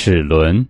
齿轮。